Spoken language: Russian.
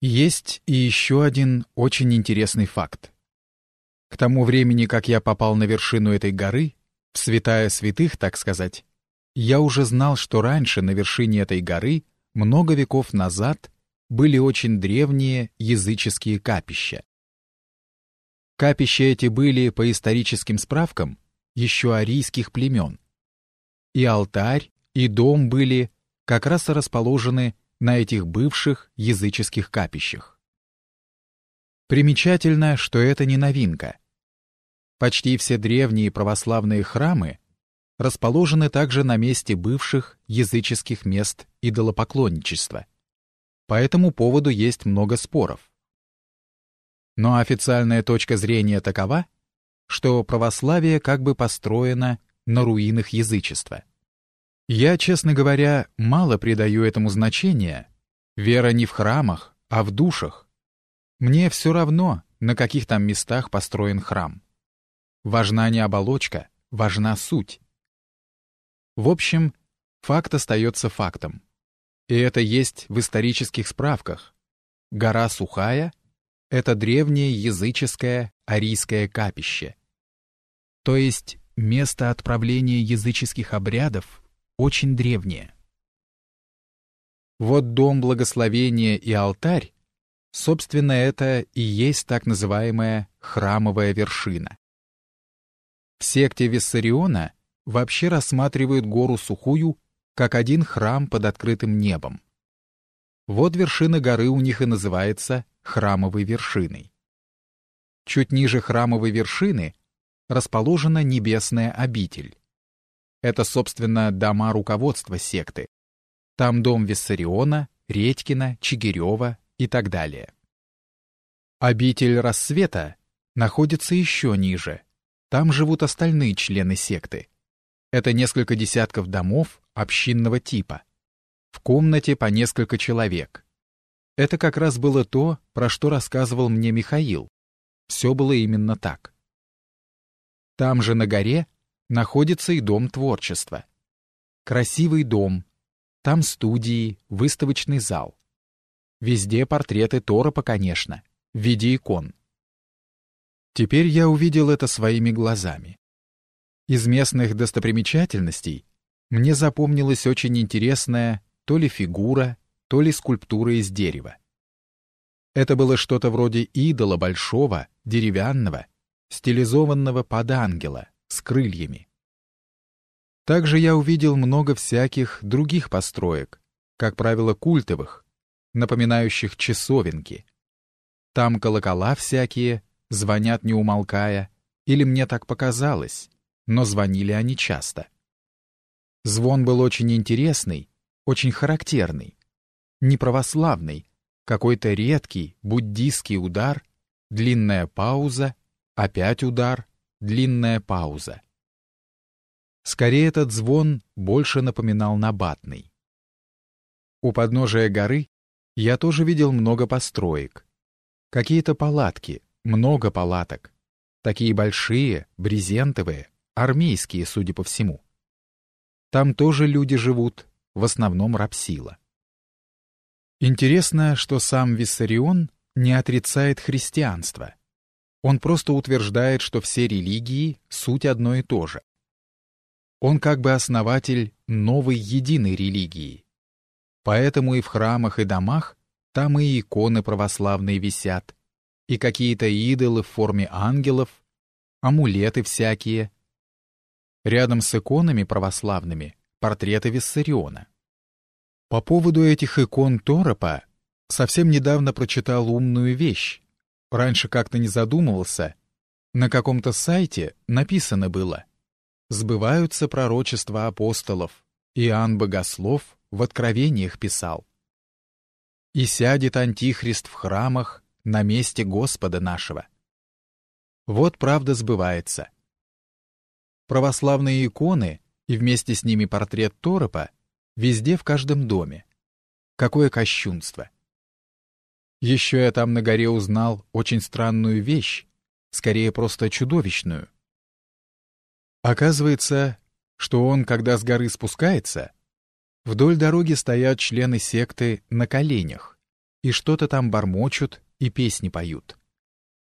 Есть и еще один очень интересный факт. К тому времени, как я попал на вершину этой горы, в святая святых, так сказать, я уже знал, что раньше на вершине этой горы, много веков назад, были очень древние языческие капища. Капища эти были, по историческим справкам, еще арийских племен. И алтарь, и дом были как раз расположены на этих бывших языческих капищах. Примечательно, что это не новинка. Почти все древние православные храмы расположены также на месте бывших языческих мест идолопоклонничества. По этому поводу есть много споров. Но официальная точка зрения такова, что православие как бы построено на руинах язычества. Я, честно говоря, мало придаю этому значения. Вера не в храмах, а в душах. Мне все равно, на каких там местах построен храм. Важна не оболочка, важна суть. В общем, факт остается фактом. И это есть в исторических справках. Гора Сухая — это древнее языческое арийское капище. То есть место отправления языческих обрядов очень древнее. Вот дом благословения и алтарь, собственно, это и есть так называемая храмовая вершина. В секте Виссариона вообще рассматривают гору Сухую как один храм под открытым небом. Вот вершина горы у них и называется храмовой вершиной. Чуть ниже храмовой вершины расположена небесная обитель. Это, собственно, дома руководства секты. Там дом Виссариона, Редькина, Чигирева и так далее. Обитель рассвета находится еще ниже. Там живут остальные члены секты. Это несколько десятков домов общинного типа. В комнате по несколько человек. Это как раз было то, про что рассказывал мне Михаил. Все было именно так. Там же на горе находится и Дом творчества. Красивый дом. Там студии, выставочный зал. Везде портреты Торопа, конечно, в виде икон. Теперь я увидел это своими глазами. Из местных достопримечательностей мне запомнилась очень интересная то ли фигура, то ли скульптура из дерева. Это было что-то вроде идола большого, деревянного, стилизованного под ангела, с крыльями. Также я увидел много всяких других построек, как правило, культовых, напоминающих часовенки. Там колокола всякие, звонят не умолкая, или мне так показалось, но звонили они часто. Звон был очень интересный, очень характерный, не православный, какой-то редкий буддийский удар, длинная пауза, опять удар, длинная пауза. Скорее этот звон больше напоминал набатный. У подножия горы я тоже видел много построек. Какие-то палатки, много палаток. Такие большие, брезентовые, армейские, судя по всему. Там тоже люди живут, в основном рабсила. Интересно, что сам Виссарион не отрицает христианство. Он просто утверждает, что все религии — суть одно и то же. Он как бы основатель новой единой религии. Поэтому и в храмах и домах там и иконы православные висят, и какие-то идолы в форме ангелов, амулеты всякие. Рядом с иконами православными портреты Виссариона. По поводу этих икон Торопа совсем недавно прочитал умную вещь, Раньше как-то не задумывался. На каком-то сайте написано было «Сбываются пророчества апостолов». Иоанн Богослов в откровениях писал. «И сядет Антихрист в храмах на месте Господа нашего». Вот правда сбывается. Православные иконы и вместе с ними портрет Торопа везде в каждом доме. Какое кощунство! Еще я там на горе узнал очень странную вещь, скорее просто чудовищную. Оказывается, что он, когда с горы спускается, вдоль дороги стоят члены секты на коленях, и что-то там бормочут и песни поют.